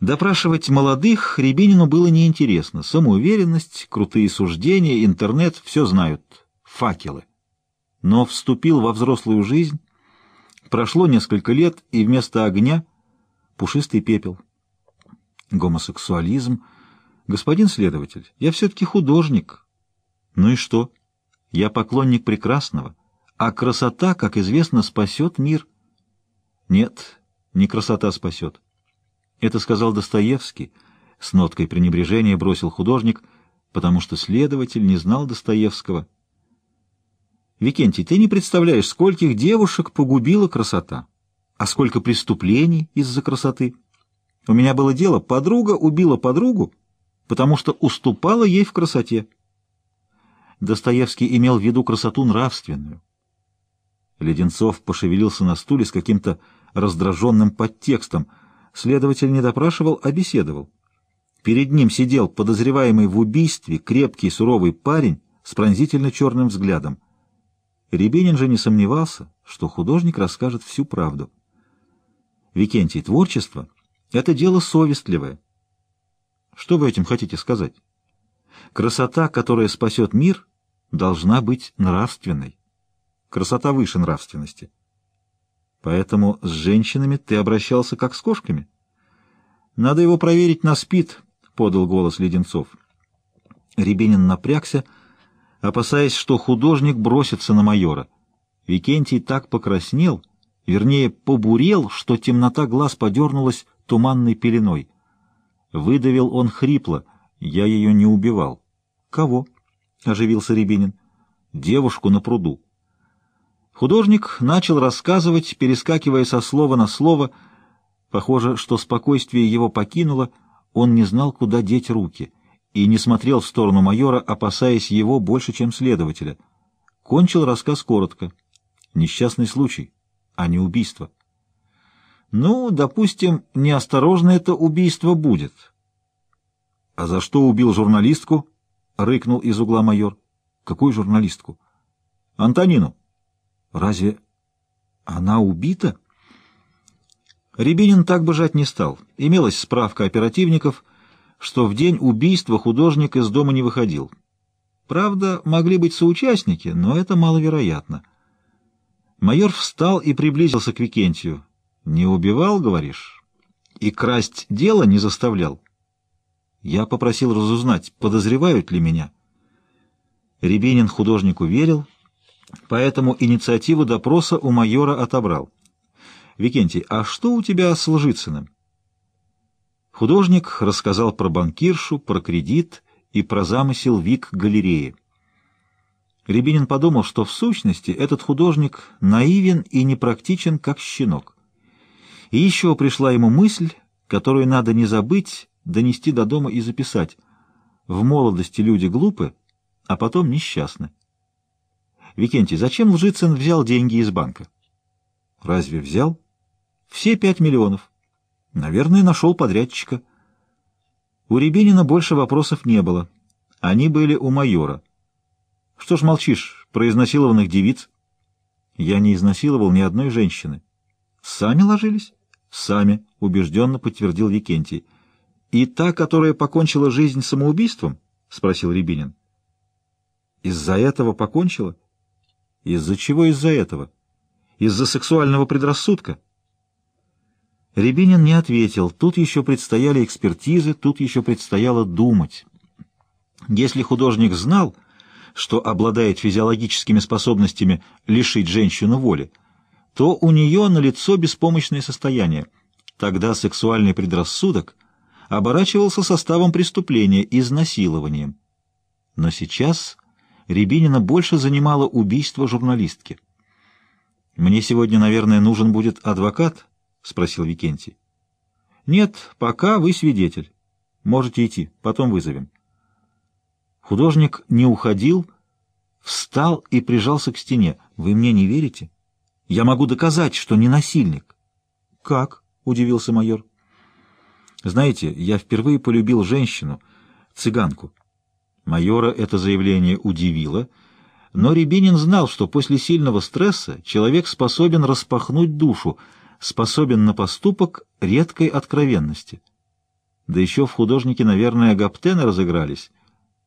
Допрашивать молодых Рябинину было неинтересно. Самоуверенность, крутые суждения, интернет — все знают. Факелы. Но вступил во взрослую жизнь, прошло несколько лет, и вместо огня — пушистый пепел. Гомосексуализм. Господин следователь, я все-таки художник. Ну и что? Я поклонник прекрасного, а красота, как известно, спасет мир. Нет, не красота спасет. Это сказал Достоевский, с ноткой пренебрежения бросил художник, потому что следователь не знал Достоевского. Викентий, ты не представляешь, скольких девушек погубила красота, а сколько преступлений из-за красоты. У меня было дело, подруга убила подругу, потому что уступала ей в красоте. Достоевский имел в виду красоту нравственную. Леденцов пошевелился на стуле с каким-то раздраженным подтекстом — Следователь не допрашивал, а беседовал. Перед ним сидел подозреваемый в убийстве крепкий суровый парень с пронзительно черным взглядом. Рябинин же не сомневался, что художник расскажет всю правду. Викентий, творчество — это дело совестливое. Что вы этим хотите сказать? Красота, которая спасет мир, должна быть нравственной. Красота выше нравственности. Поэтому с женщинами ты обращался как с кошками. Надо его проверить на спид, — подал голос Леденцов. Рябинин напрягся, опасаясь, что художник бросится на майора. Викентий так покраснел, вернее, побурел, что темнота глаз подернулась туманной пеленой. Выдавил он хрипло. Я ее не убивал. — Кого? — оживился Рябинин. — Девушку на пруду. Художник начал рассказывать, перескакивая со слова на слово. Похоже, что спокойствие его покинуло, он не знал, куда деть руки, и не смотрел в сторону майора, опасаясь его больше, чем следователя. Кончил рассказ коротко. Несчастный случай, а не убийство. Ну, допустим, неосторожно это убийство будет. — А за что убил журналистку? — рыкнул из угла майор. — Какую журналистку? — Антонину. Разве она убита? Рябинин так бы жать не стал. Имелась справка оперативников, что в день убийства художник из дома не выходил. Правда, могли быть соучастники, но это маловероятно. Майор встал и приблизился к Викентию. «Не убивал, говоришь? И красть дело не заставлял?» Я попросил разузнать, подозревают ли меня. Рябинин художнику верил, поэтому инициативу допроса у майора отобрал. «Викентий, а что у тебя с Лжицыным?» Художник рассказал про банкиршу, про кредит и про замысел Вик галереи. Рябинин подумал, что в сущности этот художник наивен и непрактичен, как щенок. И еще пришла ему мысль, которую надо не забыть, донести до дома и записать. В молодости люди глупы, а потом несчастны. Викентий, зачем Лжицын взял деньги из банка? Разве взял? Все пять миллионов. Наверное, нашел подрядчика. У Рябинина больше вопросов не было. Они были у майора. Что ж молчишь про изнасилованных девиц? Я не изнасиловал ни одной женщины. Сами ложились? Сами, убежденно подтвердил Викентий. И та, которая покончила жизнь самоубийством? Спросил Рябинин. Из-за этого покончила? Из-за чего из-за этого? Из-за сексуального предрассудка? Рябинин не ответил. Тут еще предстояли экспертизы, тут еще предстояло думать. Если художник знал, что обладает физиологическими способностями лишить женщину воли, то у нее на лицо беспомощное состояние. Тогда сексуальный предрассудок оборачивался составом преступления, изнасилованием. Но сейчас Рябинина больше занимало убийство журналистки. «Мне сегодня, наверное, нужен будет адвокат?» — спросил Викентий. «Нет, пока вы свидетель. Можете идти, потом вызовем». Художник не уходил, встал и прижался к стене. «Вы мне не верите? Я могу доказать, что не насильник». «Как?» — удивился майор. «Знаете, я впервые полюбил женщину, цыганку. Майора это заявление удивило, но Рябинин знал, что после сильного стресса человек способен распахнуть душу, способен на поступок редкой откровенности. Да еще в художнике, наверное, гаптены разыгрались.